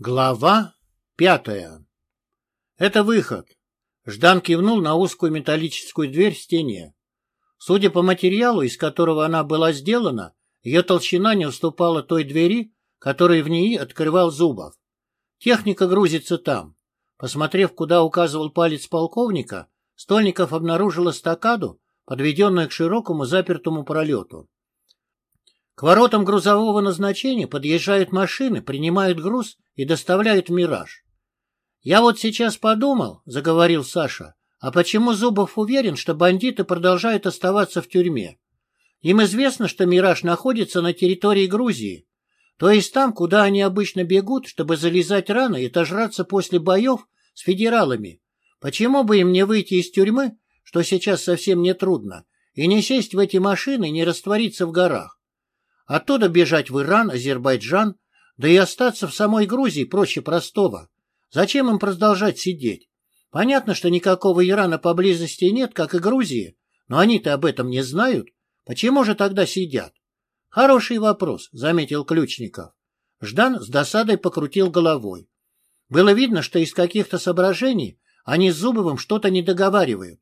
Глава пятая. Это выход. Ждан кивнул на узкую металлическую дверь в стене. Судя по материалу, из которого она была сделана, ее толщина не уступала той двери, которую в ней открывал Зубов. Техника грузится там. Посмотрев, куда указывал палец полковника, Стольников обнаружил эстакаду, подведенную к широкому запертому пролету. К воротам грузового назначения подъезжают машины, принимают груз и доставляют «Мираж». «Я вот сейчас подумал», — заговорил Саша, «а почему Зубов уверен, что бандиты продолжают оставаться в тюрьме? Им известно, что «Мираж» находится на территории Грузии, то есть там, куда они обычно бегут, чтобы залезать рано и отожраться после боев с федералами. Почему бы им не выйти из тюрьмы, что сейчас совсем не трудно, и не сесть в эти машины и не раствориться в горах? Оттуда бежать в Иран, Азербайджан, да и остаться в самой Грузии проще простого. Зачем им продолжать сидеть? Понятно, что никакого Ирана поблизости нет, как и Грузии, но они-то об этом не знают. Почему же тогда сидят? Хороший вопрос, заметил Ключников. Ждан с досадой покрутил головой. Было видно, что из каких-то соображений они с Зубовым что-то не договаривают.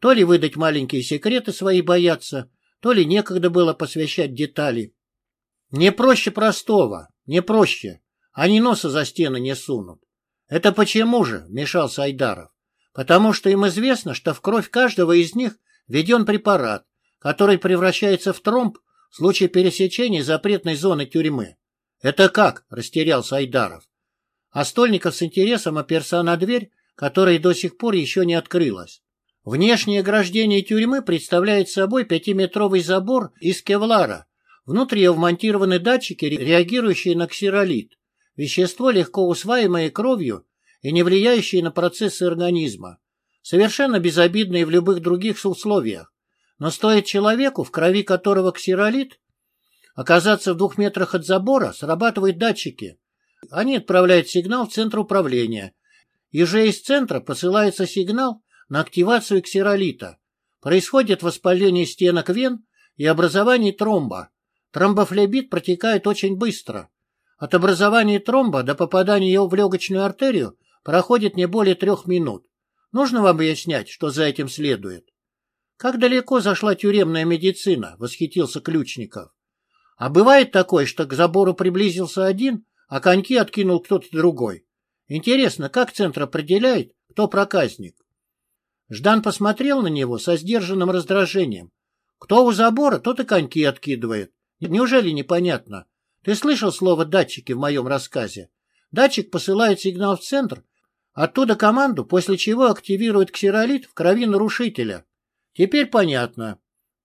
То ли выдать маленькие секреты свои боятся, то ли некогда было посвящать детали. Не проще простого, не проще. Они носа за стены не сунут. Это почему же, вмешался Айдаров? Потому что им известно, что в кровь каждого из них введен препарат, который превращается в тромб в случае пересечения запретной зоны тюрьмы. Это как? Растерялся Айдаров. А Стольников с интересом оперся на дверь, которая до сих пор еще не открылась. Внешнее ограждение тюрьмы представляет собой пятиметровый забор из кевлара. Внутри вмонтированы датчики, реагирующие на ксеролит, вещество, легко усваиваемое кровью и не влияющее на процессы организма, совершенно безобидное в любых других условиях. Но стоит человеку, в крови которого ксеролит, оказаться в двух метрах от забора, срабатывают датчики. Они отправляют сигнал в центр управления, и уже из центра посылается сигнал на активацию ксеролита. Происходит воспаление стенок вен и образование тромба. Тромбофлебит протекает очень быстро. От образования тромба до попадания его в легочную артерию проходит не более трех минут. Нужно вам объяснять, что за этим следует? Как далеко зашла тюремная медицина, восхитился Ключников. А бывает такое, что к забору приблизился один, а коньки откинул кто-то другой. Интересно, как центр определяет, кто проказник? Ждан посмотрел на него со сдержанным раздражением. Кто у забора, тот и коньки откидывает. Неужели непонятно? Ты слышал слово «датчики» в моем рассказе? Датчик посылает сигнал в центр, оттуда команду, после чего активирует ксеролит в крови нарушителя. Теперь понятно.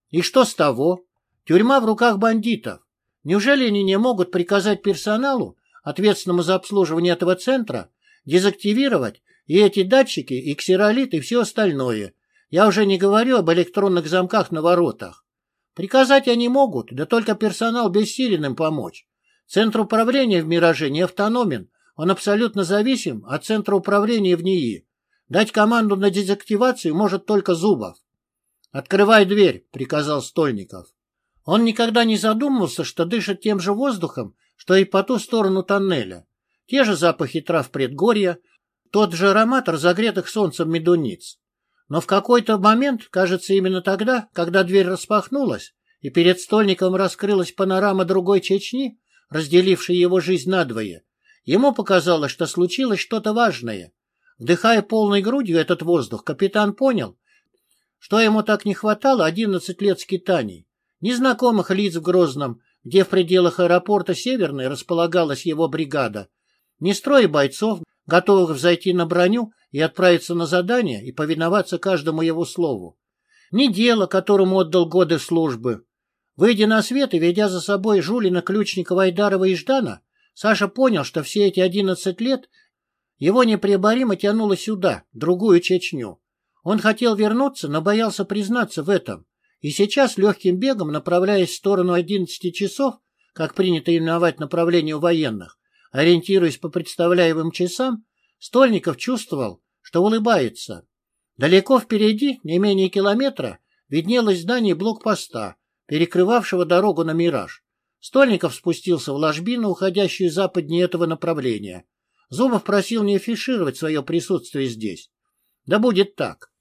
И что с того? Тюрьма в руках бандитов. Неужели они не могут приказать персоналу, ответственному за обслуживание этого центра, дезактивировать и эти датчики, и ксеролит, и все остальное. Я уже не говорю об электронных замках на воротах. Приказать они могут, да только персонал бессилен им помочь. Центр управления в «Мираже» не автономен, он абсолютно зависим от центра управления в НИИ. Дать команду на дезактивацию может только Зубов. «Открывай дверь», — приказал Стольников. Он никогда не задумывался, что дышит тем же воздухом, что и по ту сторону тоннеля. Те же запахи трав предгорья, тот же аромат разогретых солнцем медуниц. Но в какой-то момент, кажется, именно тогда, когда дверь распахнулась, и перед стольником раскрылась панорама другой Чечни, разделившей его жизнь надвое, ему показалось, что случилось что-то важное. Вдыхая полной грудью этот воздух, капитан понял, что ему так не хватало одиннадцать лет скитаний, незнакомых лиц в Грозном, где в пределах аэропорта Северный располагалась его бригада, не строя бойцов, готовых взойти на броню и отправиться на задание и повиноваться каждому его слову. Не дело, которому отдал годы службы. Выйдя на свет и ведя за собой Жулина, Ключникова, Айдарова и Ждана, Саша понял, что все эти одиннадцать лет его непреоборимо тянуло сюда, другую Чечню. Он хотел вернуться, но боялся признаться в этом. И сейчас, легким бегом, направляясь в сторону одиннадцати часов, как принято именовать направление у военных, Ориентируясь по представляемым часам, Стольников чувствовал, что улыбается. Далеко впереди, не менее километра, виднелось здание блокпоста, перекрывавшего дорогу на «Мираж». Стольников спустился в ложбину, уходящую западнее этого направления. Зубов просил не афишировать свое присутствие здесь. Да будет так.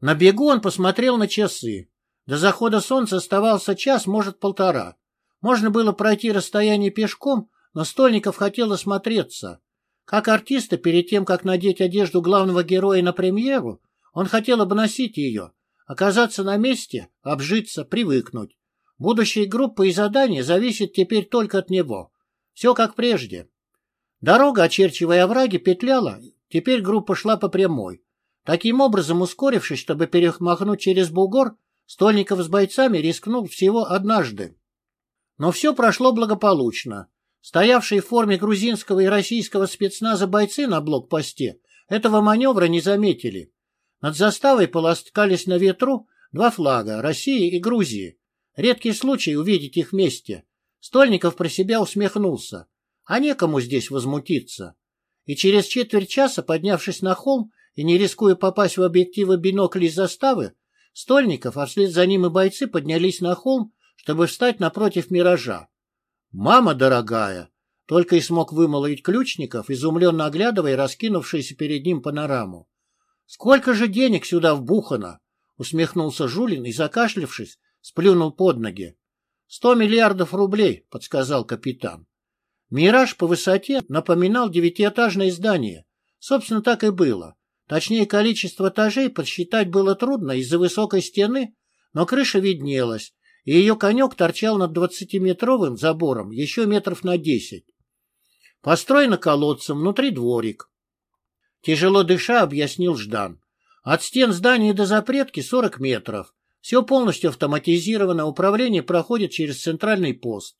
На бегу он посмотрел на часы. До захода солнца оставался час, может, полтора. Можно было пройти расстояние пешком, Стольников хотел осмотреться. Как артиста, перед тем, как надеть одежду главного героя на премьеру, он хотел обносить ее, оказаться на месте, обжиться, привыкнуть. Будущие группы и задания зависят теперь только от него. Все как прежде. Дорога, очерчивая овраги, петляла, теперь группа шла по прямой. Таким образом, ускорившись, чтобы перемахнуть через бугор, Стольников с бойцами рискнул всего однажды. Но все прошло благополучно. Стоявшие в форме грузинского и российского спецназа бойцы на блокпосте этого маневра не заметили. Над заставой полоскались на ветру два флага – России и Грузии. Редкий случай увидеть их вместе. Стольников про себя усмехнулся. А некому здесь возмутиться. И через четверть часа, поднявшись на холм и не рискуя попасть в объективы биноклей заставы, Стольников, а вслед за ним и бойцы поднялись на холм, чтобы встать напротив миража. «Мама дорогая!» — только и смог вымолвить Ключников, изумленно оглядывая раскинувшуюся перед ним панораму. «Сколько же денег сюда вбухано?» — усмехнулся Жулин и, закашлявшись, сплюнул под ноги. «Сто миллиардов рублей», — подсказал капитан. Мираж по высоте напоминал девятиэтажное здание. Собственно, так и было. Точнее, количество этажей подсчитать было трудно из-за высокой стены, но крыша виднелась, и ее конек торчал над двадцатиметровым забором еще метров на десять. Построено колодцем, внутри дворик. Тяжело дыша, объяснил Ждан. От стен здания до запретки сорок метров. Все полностью автоматизировано, управление проходит через центральный пост.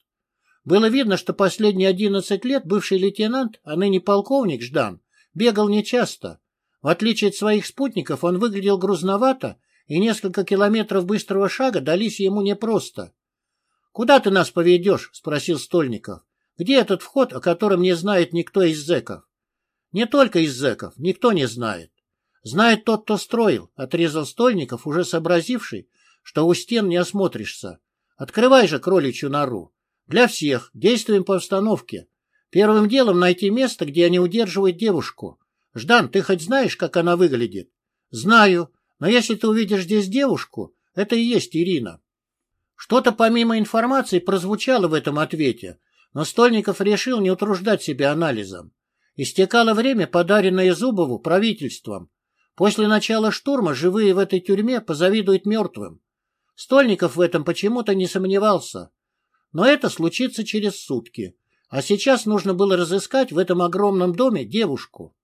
Было видно, что последние одиннадцать лет бывший лейтенант, а ныне полковник Ждан, бегал нечасто. В отличие от своих спутников, он выглядел грузновато и несколько километров быстрого шага дались ему непросто. — Куда ты нас поведешь? — спросил Стольников. — Где этот вход, о котором не знает никто из зэков? — Не только из зэков, никто не знает. Знает тот, кто строил, — отрезал Стольников, уже сообразивший, что у стен не осмотришься. Открывай же кроличью нору. Для всех, действуем по обстановке. Первым делом найти место, где они удерживают девушку. Ждан, ты хоть знаешь, как она выглядит? Знаю, но если ты увидишь здесь девушку, это и есть Ирина. Что-то помимо информации прозвучало в этом ответе, но Стольников решил не утруждать себя анализом. Истекало время, подаренное Зубову правительством. После начала штурма живые в этой тюрьме позавидуют мертвым. Стольников в этом почему-то не сомневался. Но это случится через сутки. А сейчас нужно было разыскать в этом огромном доме девушку.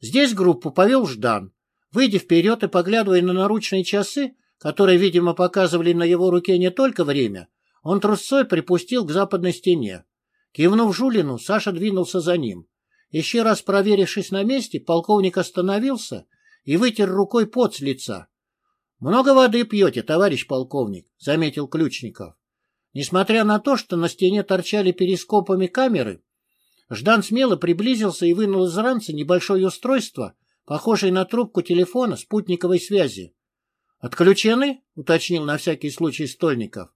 Здесь группу повел Ждан. Выйдя вперед и поглядывая на наручные часы, которые, видимо, показывали на его руке не только время, он трусцой припустил к западной стене. Кивнув Жулину, Саша двинулся за ним. Еще раз проверившись на месте, полковник остановился и вытер рукой пот с лица. — Много воды пьете, товарищ полковник, — заметил Ключников. Несмотря на то, что на стене торчали перископами камеры, Ждан смело приблизился и вынул из ранца небольшое устройство, похожее на трубку телефона спутниковой связи. «Отключены?» — уточнил на всякий случай Стольников.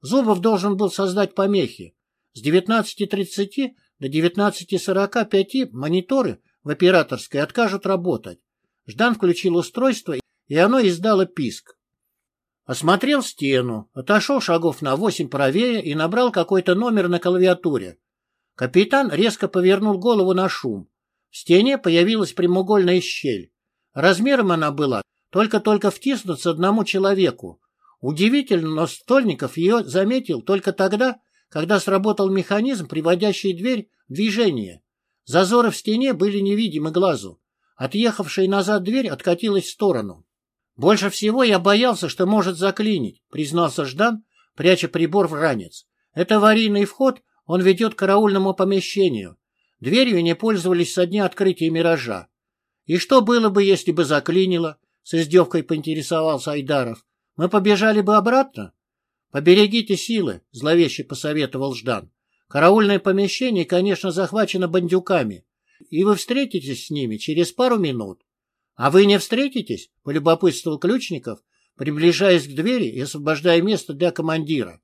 Зубов должен был создать помехи. С 19.30 до 19.45 мониторы в операторской откажут работать. Ждан включил устройство, и оно издало писк. Осмотрел стену, отошел шагов на восемь правее и набрал какой-то номер на клавиатуре. Капитан резко повернул голову на шум. В стене появилась прямоугольная щель. Размером она была только-только втиснуться одному человеку. Удивительно, но Стольников ее заметил только тогда, когда сработал механизм, приводящий дверь в движение. Зазоры в стене были невидимы глазу. Отъехавшая назад дверь откатилась в сторону. «Больше всего я боялся, что может заклинить», — признался Ждан, пряча прибор в ранец. «Это аварийный вход, он ведет к караульному помещению. Дверью не пользовались со дня открытия «Миража». И что было бы, если бы заклинило? С издевкой поинтересовался Айдаров. Мы побежали бы обратно? Поберегите силы, зловеще посоветовал Ждан. Караульное помещение, конечно, захвачено бандюками, и вы встретитесь с ними через пару минут. А вы не встретитесь? Полюбопытствовал Ключников, приближаясь к двери и освобождая место для командира.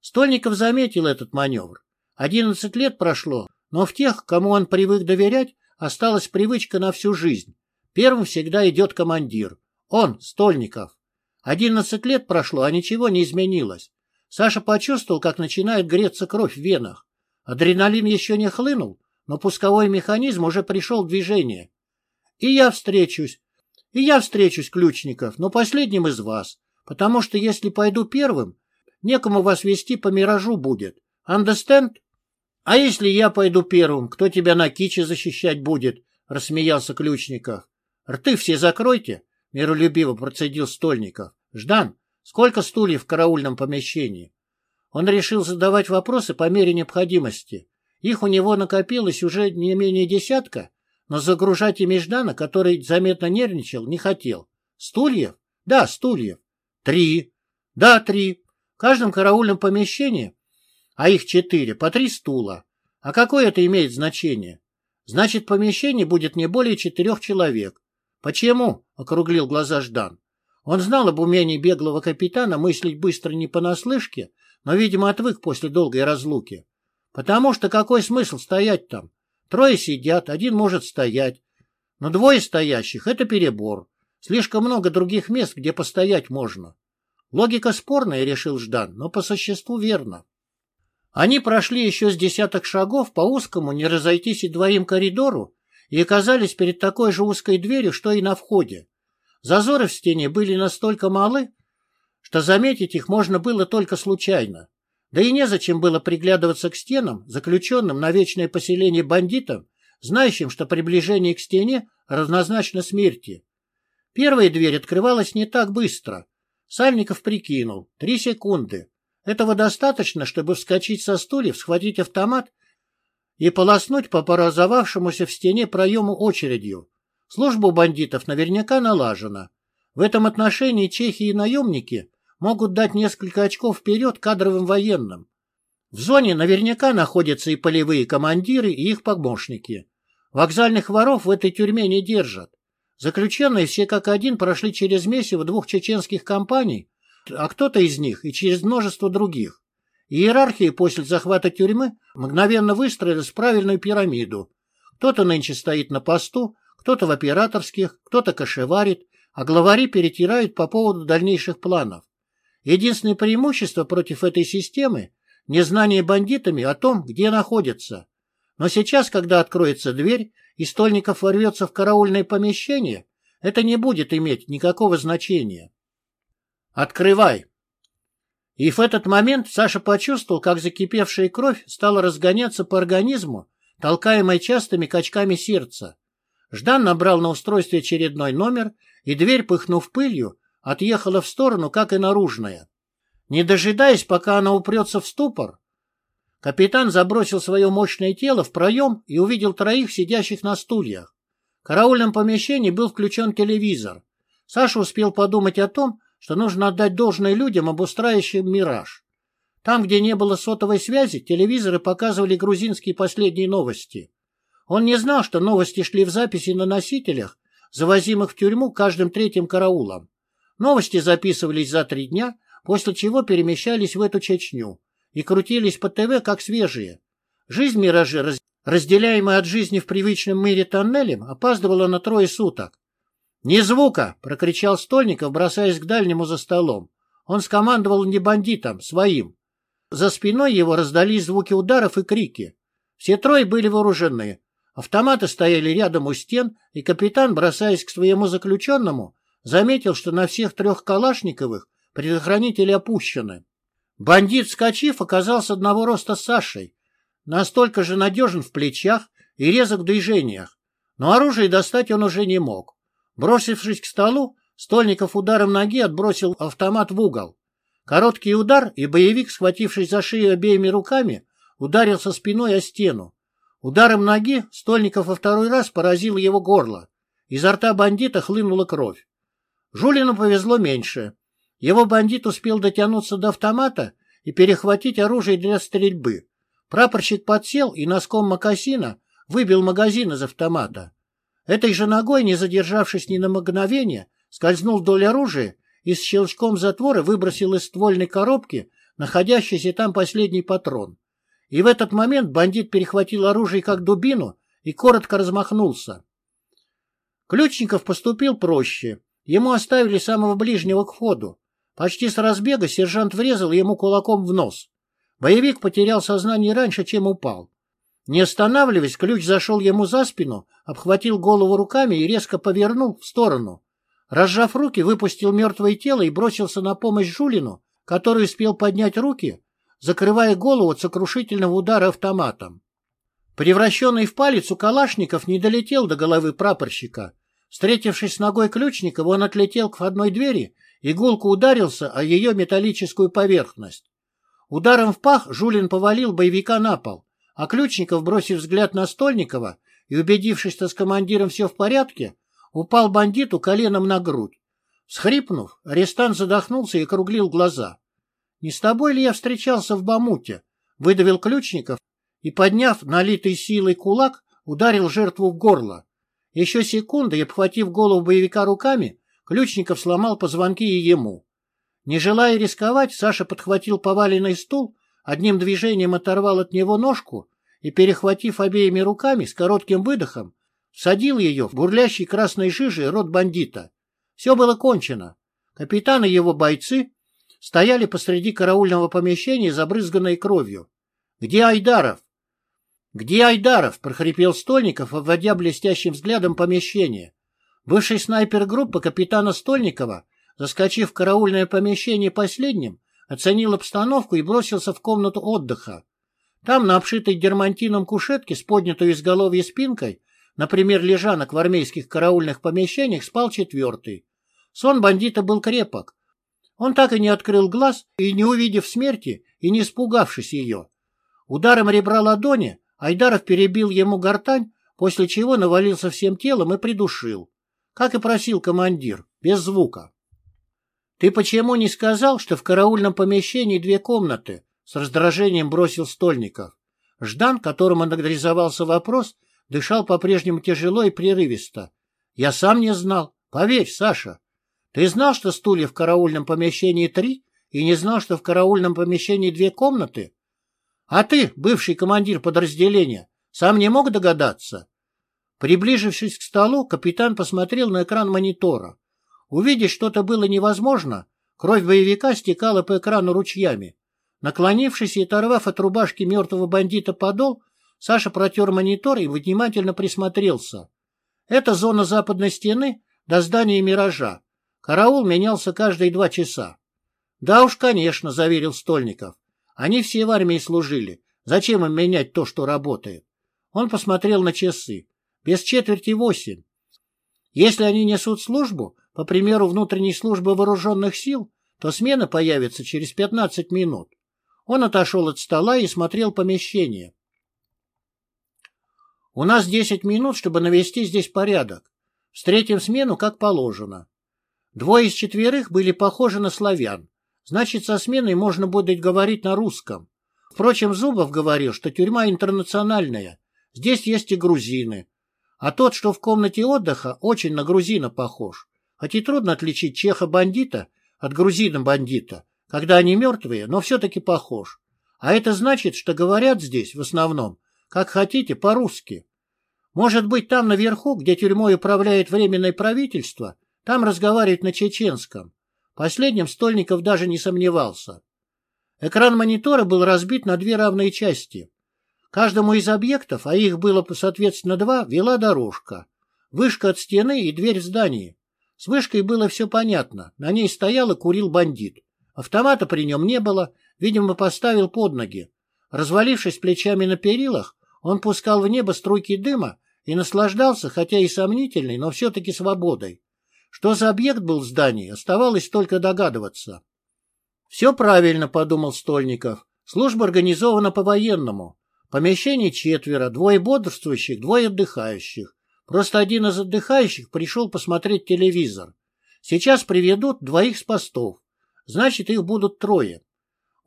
Стольников заметил этот маневр. Одиннадцать лет прошло, Но в тех, кому он привык доверять, осталась привычка на всю жизнь. Первым всегда идет командир. Он, Стольников. Одиннадцать лет прошло, а ничего не изменилось. Саша почувствовал, как начинает греться кровь в венах. Адреналин еще не хлынул, но пусковой механизм уже пришел в движение. И я встречусь. И я встречусь, Ключников, но последним из вас, потому что если пойду первым, некому вас вести по миражу будет. Understand? А если я пойду первым, кто тебя на киче защищать будет? Рассмеялся Ключников. Рты все закройте, миролюбиво процедил Стольников. Ждан, сколько стульев в караульном помещении? Он решил задавать вопросы по мере необходимости. Их у него накопилось уже не менее десятка, но загружать ими Ждана, который заметно нервничал, не хотел. Стульев? Да, стульев. Три. Да, три. В каждом караульном помещении, а их четыре, по три стула. А какое это имеет значение? Значит, в помещении будет не более четырех человек. Почему? — округлил глаза Ждан. Он знал об умении беглого капитана мыслить быстро не понаслышке, но, видимо, отвык после долгой разлуки. Потому что какой смысл стоять там? Трое сидят, один может стоять. Но двое стоящих — это перебор. Слишком много других мест, где постоять можно. Логика спорная, решил Ждан, но по существу верно. Они прошли еще с десяток шагов по узкому, не разойтись и двоим коридору, и оказались перед такой же узкой дверью, что и на входе. Зазоры в стене были настолько малы, что заметить их можно было только случайно. Да и незачем было приглядываться к стенам, заключенным на вечное поселение бандитам, знающим, что приближение к стене равнозначно смерти. Первая дверь открывалась не так быстро. Сальников прикинул. Три секунды. Этого достаточно, чтобы вскочить со стульев, схватить автомат и полоснуть по поразовавшемуся в стене проему очередью. Служба у бандитов наверняка налажена. В этом отношении чехи и наемники могут дать несколько очков вперед кадровым военным. В зоне наверняка находятся и полевые командиры, и их помощники. Вокзальных воров в этой тюрьме не держат. Заключенные все как один прошли через месиво двух чеченских компаний, а кто-то из них и через множество других. Иерархии после захвата тюрьмы мгновенно выстроилась в правильную пирамиду. Кто-то нынче стоит на посту, кто-то в операторских, кто-то кошеварит, а главари перетирают по поводу дальнейших планов. Единственное преимущество против этой системы – незнание бандитами о том, где находятся. Но сейчас, когда откроется дверь и Стольников ворвется в караульное помещение, это не будет иметь никакого значения. «Открывай!» И в этот момент Саша почувствовал, как закипевшая кровь стала разгоняться по организму, толкаемой частыми качками сердца. Ждан набрал на устройстве очередной номер, и дверь, пыхнув пылью, отъехала в сторону, как и наружная. Не дожидаясь, пока она упрется в ступор, капитан забросил свое мощное тело в проем и увидел троих, сидящих на стульях. В караульном помещении был включен телевизор. Саша успел подумать о том, что нужно отдать должное людям, обустраивающим «Мираж». Там, где не было сотовой связи, телевизоры показывали грузинские последние новости. Он не знал, что новости шли в записи на носителях, завозимых в тюрьму каждым третьим караулом. Новости записывались за три дня, после чего перемещались в эту Чечню и крутились по ТВ как свежие. Жизнь «Миражи», разделяемая от жизни в привычном мире тоннелем, опаздывала на трое суток. «Ни звука!» — прокричал Стольников, бросаясь к дальнему за столом. Он скомандовал не бандитам, своим. За спиной его раздались звуки ударов и крики. Все трое были вооружены. Автоматы стояли рядом у стен, и капитан, бросаясь к своему заключенному, заметил, что на всех трех Калашниковых предохранители опущены. Бандит, скачив, оказался одного роста с Сашей, настолько же надежен в плечах и резок в движениях, но оружие достать он уже не мог. Бросившись к столу, Стольников ударом ноги отбросил автомат в угол. Короткий удар, и боевик, схватившись за шею обеими руками, ударился спиной о стену. Ударом ноги Стольников во второй раз поразил его горло. Изо рта бандита хлынула кровь. Жулину повезло меньше. Его бандит успел дотянуться до автомата и перехватить оружие для стрельбы. Прапорщик подсел и носком мокасина выбил магазин из автомата. Этой же ногой, не задержавшись ни на мгновение, скользнул вдоль оружия и с щелчком затвора выбросил из ствольной коробки находящийся там последний патрон. И в этот момент бандит перехватил оружие как дубину и коротко размахнулся. Ключников поступил проще. Ему оставили самого ближнего к входу. Почти с разбега сержант врезал ему кулаком в нос. Боевик потерял сознание раньше, чем упал. Не останавливаясь, ключ зашел ему за спину, обхватил голову руками и резко повернул в сторону. Разжав руки, выпустил мертвое тело и бросился на помощь Жулину, который успел поднять руки, закрывая голову от сокрушительного удара автоматом. Превращенный в палец у Калашников не долетел до головы прапорщика. Встретившись с ногой Ключникова, он отлетел к входной двери и гулко ударился о ее металлическую поверхность. Ударом в пах Жулин повалил боевика на пол, а Ключников, бросив взгляд на Стольникова и убедившись, что с командиром все в порядке, упал бандиту коленом на грудь. Схрипнув, арестант задохнулся и округлил глаза. — Не с тобой ли я встречался в Бамуте? — выдавил Ключников и, подняв налитый силой кулак, ударил жертву в горло. Еще секунды и, обхватив голову боевика руками, Ключников сломал позвонки и ему. Не желая рисковать, Саша подхватил поваленный стул, одним движением оторвал от него ножку и, перехватив обеими руками с коротким выдохом, садил ее в бурлящий красной жижей рот бандита. Все было кончено. Капитан и его бойцы стояли посреди караульного помещения, забрызганной кровью. «Где Айдаров?» «Где Айдаров?» — прохрипел Стольников, обводя блестящим взглядом помещение. Бывший снайпер группы капитана Стольникова, заскочив в караульное помещение последним, оценил обстановку и бросился в комнату отдыха. Там, на обшитой дермантином кушетке с поднятой изголовья спинкой, например, лежанок в армейских караульных помещениях, спал четвертый. Сон бандита был крепок. Он так и не открыл глаз, и не увидев смерти, и не испугавшись ее. Ударом ребра ладони Айдаров перебил ему гортань, после чего навалился всем телом и придушил. Как и просил командир, без звука. — Ты почему не сказал, что в караульном помещении две комнаты? — с раздражением бросил Стольников. Ждан, которому надрезовался вопрос, дышал по-прежнему тяжело и прерывисто. — Я сам не знал. Поверь, Саша. Ты знал, что стулья в караульном помещении три, и не знал, что в караульном помещении две комнаты? А ты, бывший командир подразделения, сам не мог догадаться? Приближившись к столу, капитан посмотрел на экран монитора. Увидеть что-то было невозможно. Кровь боевика стекала по экрану ручьями. Наклонившись и оторвав от рубашки мертвого бандита подол, Саша протер монитор и внимательно присмотрелся. Это зона западной стены до здания «Миража». Караул менялся каждые два часа. — Да уж, конечно, — заверил Стольников. Они все в армии служили. Зачем им менять то, что работает? Он посмотрел на часы. Без четверти восемь. Если они несут службу, по примеру внутренней службы вооруженных сил, то смена появится через пятнадцать минут. Он отошел от стола и смотрел помещение. У нас десять минут, чтобы навести здесь порядок. Встретим смену, как положено. Двое из четверых были похожи на славян. Значит, со сменой можно будет говорить на русском. Впрочем, Зубов говорил, что тюрьма интернациональная. Здесь есть и грузины. А тот, что в комнате отдыха, очень на грузина похож. Хоть и трудно отличить чеха-бандита от грузина-бандита, когда они мертвые, но все-таки похож. А это значит, что говорят здесь, в основном, как хотите, по-русски. Может быть, там наверху, где тюрьмой управляет временное правительство, там разговаривают на чеченском. Последним Стольников даже не сомневался. Экран монитора был разбит на две равные части. Каждому из объектов, а их было соответственно два, вела дорожка. Вышка от стены и дверь в здании. С вышкой было все понятно. На ней стоял и курил бандит. Автомата при нем не было, видимо, поставил под ноги. Развалившись плечами на перилах, он пускал в небо струйки дыма и наслаждался, хотя и сомнительной, но все-таки свободой. Что за объект был в здании, оставалось только догадываться. «Все правильно», — подумал Стольников. «Служба организована по-военному. Помещений четверо, двое бодрствующих, двое отдыхающих. Просто один из отдыхающих пришел посмотреть телевизор. Сейчас приведут двоих с постов. Значит, их будут трое.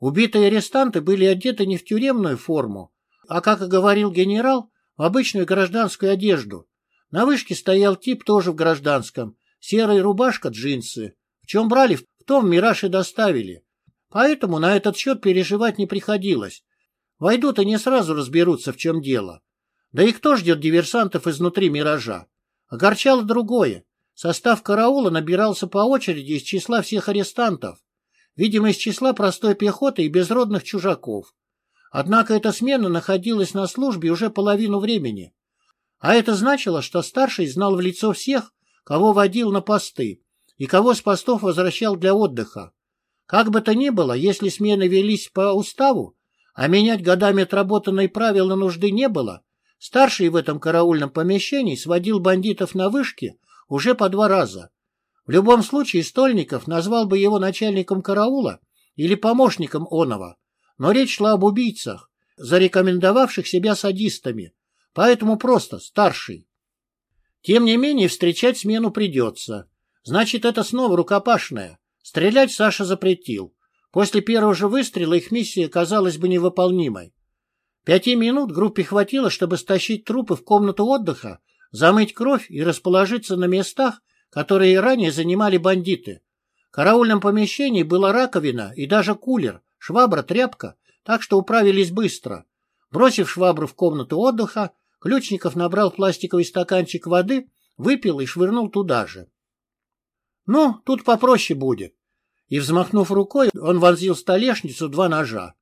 Убитые арестанты были одеты не в тюремную форму, а, как и говорил генерал, в обычную гражданскую одежду. На вышке стоял тип тоже в гражданском, серая рубашка, джинсы. В чем брали, в том Мираж и доставили. Поэтому на этот счет переживать не приходилось. Войдут и не сразу разберутся, в чем дело. Да и кто ждет диверсантов изнутри «Миража»? Огорчало другое. Состав караула набирался по очереди из числа всех арестантов. Видимо, из числа простой пехоты и безродных чужаков. Однако эта смена находилась на службе уже половину времени. А это значило, что старший знал в лицо всех, кого водил на посты, и кого с постов возвращал для отдыха. Как бы то ни было, если смены велись по уставу, а менять годами отработанные правила нужды не было, старший в этом караульном помещении сводил бандитов на вышке уже по два раза. В любом случае Стольников назвал бы его начальником караула или помощником оного, но речь шла об убийцах, зарекомендовавших себя садистами, поэтому просто старший. Тем не менее, встречать смену придется. Значит, это снова рукопашная. Стрелять Саша запретил. После первого же выстрела их миссия казалась бы невыполнимой. Пяти минут группе хватило, чтобы стащить трупы в комнату отдыха, замыть кровь и расположиться на местах, которые ранее занимали бандиты. В караульном помещении была раковина и даже кулер, швабра, тряпка, так что управились быстро. Бросив швабру в комнату отдыха, Ключников набрал пластиковый стаканчик воды, выпил и швырнул туда же. Ну, тут попроще будет. И, взмахнув рукой, он вонзил в столешницу два ножа.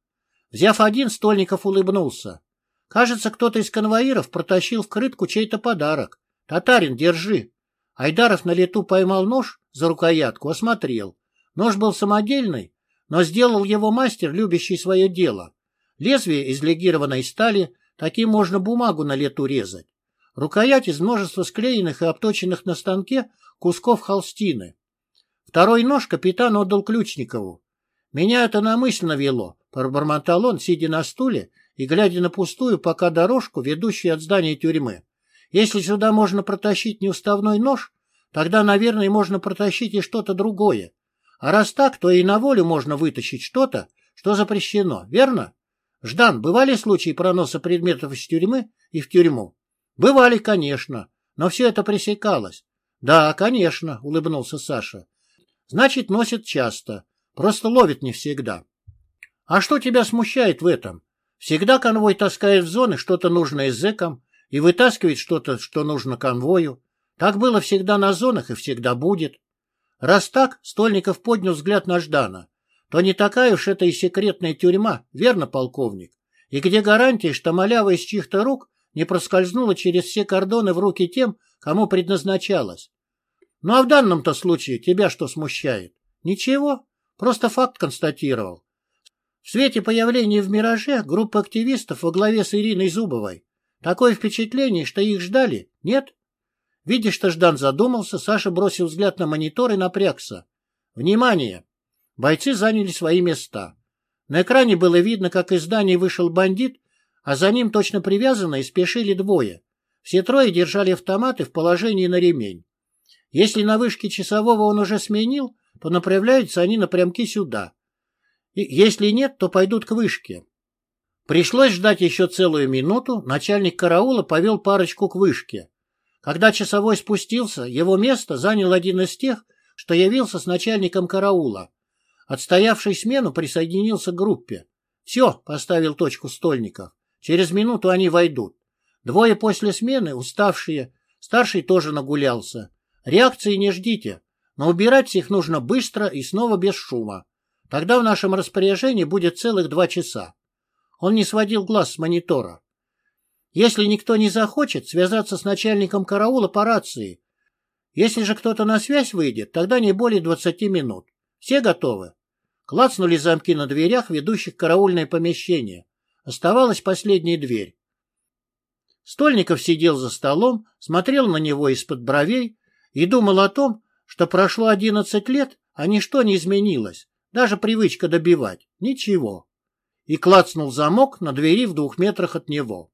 Взяв один, Стольников улыбнулся. Кажется, кто-то из конвоиров протащил в крытку чей-то подарок. «Татарин, держи!» Айдаров на лету поймал нож за рукоятку, осмотрел. Нож был самодельный, но сделал его мастер, любящий свое дело. Лезвие из легированной стали, таким можно бумагу на лету резать. Рукоять из множества склеенных и обточенных на станке кусков холстины. Второй нож капитан отдал Ключникову. Меня это намысленно вело, пробормотал он, сидя на стуле и глядя на пустую пока дорожку, ведущую от здания тюрьмы. Если сюда можно протащить неуставной нож, тогда, наверное, можно протащить и что-то другое. А раз так, то и на волю можно вытащить что-то, что запрещено, верно? Ждан, бывали случаи проноса предметов из тюрьмы и в тюрьму? Бывали, конечно, но все это пресекалось. Да, конечно, улыбнулся Саша. Значит, носит часто, просто ловит не всегда. А что тебя смущает в этом? Всегда конвой таскает в зоны что-то нужное зэкам, и вытаскивает что-то, что нужно конвою. Так было всегда на зонах и всегда будет. Раз так, Стольников поднял взгляд на Ждана, то не такая уж это и секретная тюрьма, верно, полковник? И где гарантия, что малява из чьих-то рук не проскользнула через все кордоны в руки тем, кому предназначалась? Ну а в данном-то случае тебя что смущает? Ничего, просто факт констатировал. В свете появления в «Мираже» группа активистов во главе с Ириной Зубовой Такое впечатление, что их ждали, нет? Видя, что Ждан задумался, Саша бросил взгляд на монитор и напрягся. Внимание! Бойцы заняли свои места. На экране было видно, как из здания вышел бандит, а за ним точно привязанные спешили двое. Все трое держали автоматы в положении на ремень. Если на вышке часового он уже сменил, то направляются они напрямки сюда. И если нет, то пойдут к вышке. Пришлось ждать еще целую минуту, начальник караула повел парочку к вышке. Когда часовой спустился, его место занял один из тех, что явился с начальником караула. Отстоявший смену присоединился к группе. «Все», — поставил точку Стольников, — «через минуту они войдут». Двое после смены, уставшие, старший тоже нагулялся. Реакции не ждите, но убирать всех нужно быстро и снова без шума. Тогда в нашем распоряжении будет целых два часа. Он не сводил глаз с монитора. Если никто не захочет, связаться с начальником караула по рации. Если же кто-то на связь выйдет, тогда не более двадцати минут. Все готовы? Клацнули замки на дверях, ведущих караульное помещение. Оставалась последняя дверь. Стольников сидел за столом, смотрел на него из-под бровей и думал о том, что прошло одиннадцать лет, а ничто не изменилось, даже привычка добивать. Ничего и клацнул замок на двери в двух метрах от него.